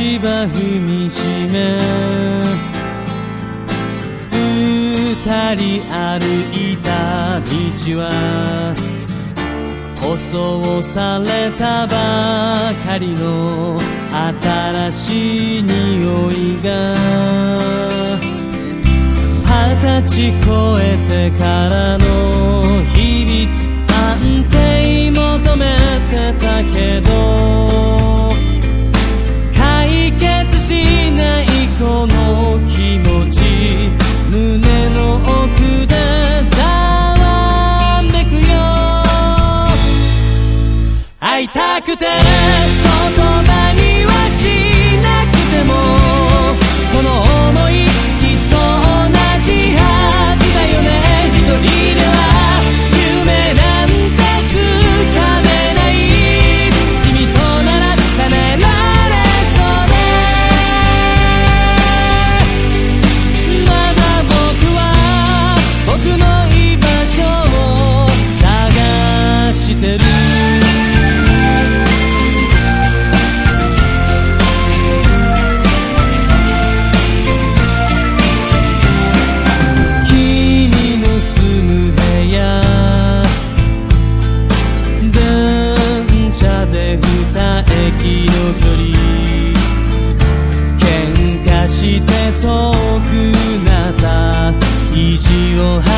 芝踏みしめ二人歩いた道は舗装されたばかりの新しい匂いが二十歳超えてからの日々安定求めてたけど single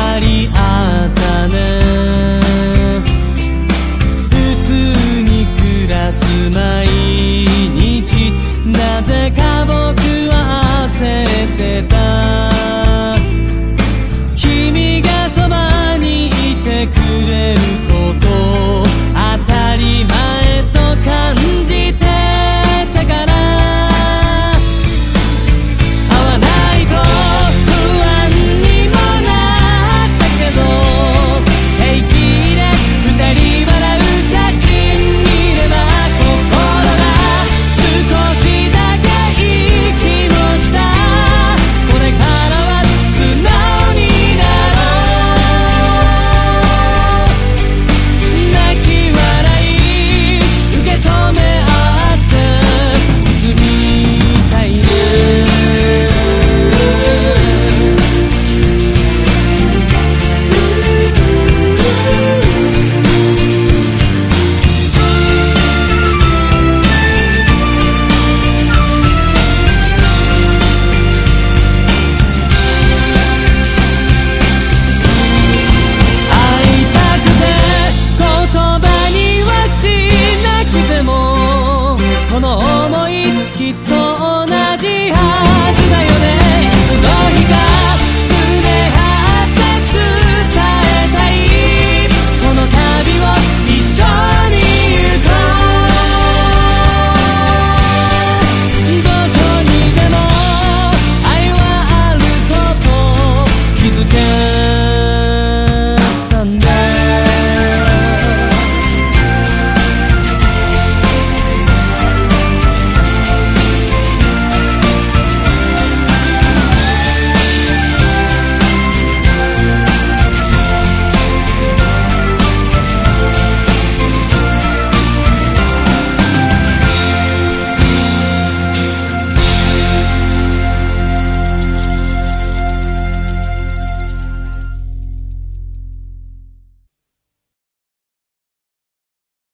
きっと